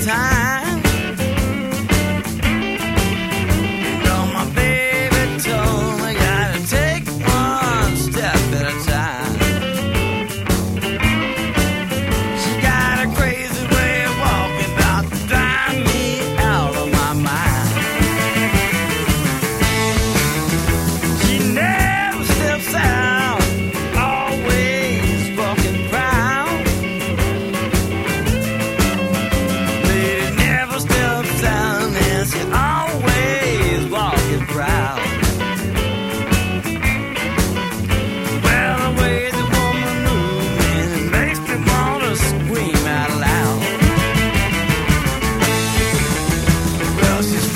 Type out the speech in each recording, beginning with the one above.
time.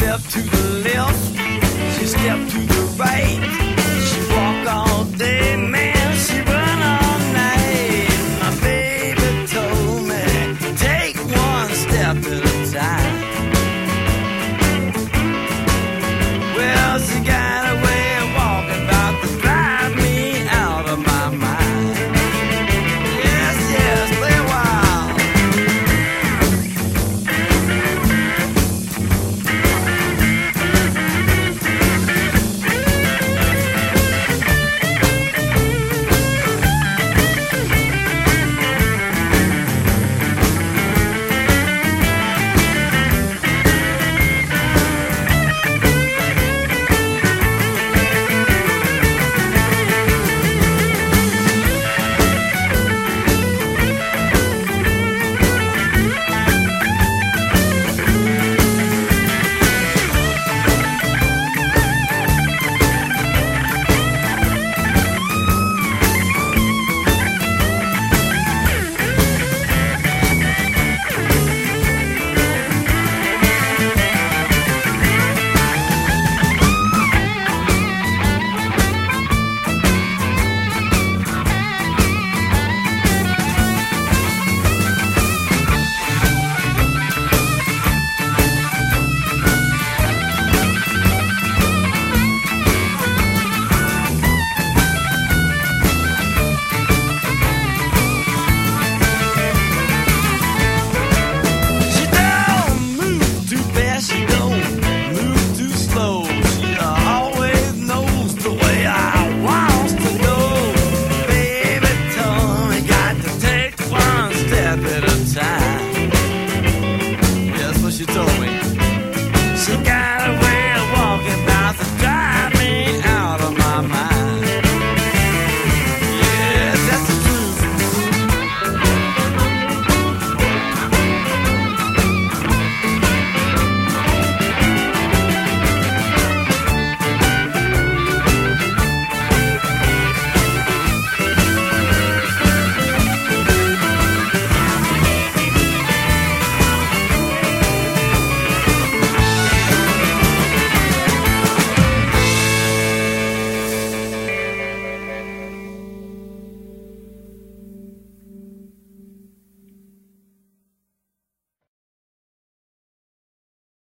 stepped to the left, she stepped to the right.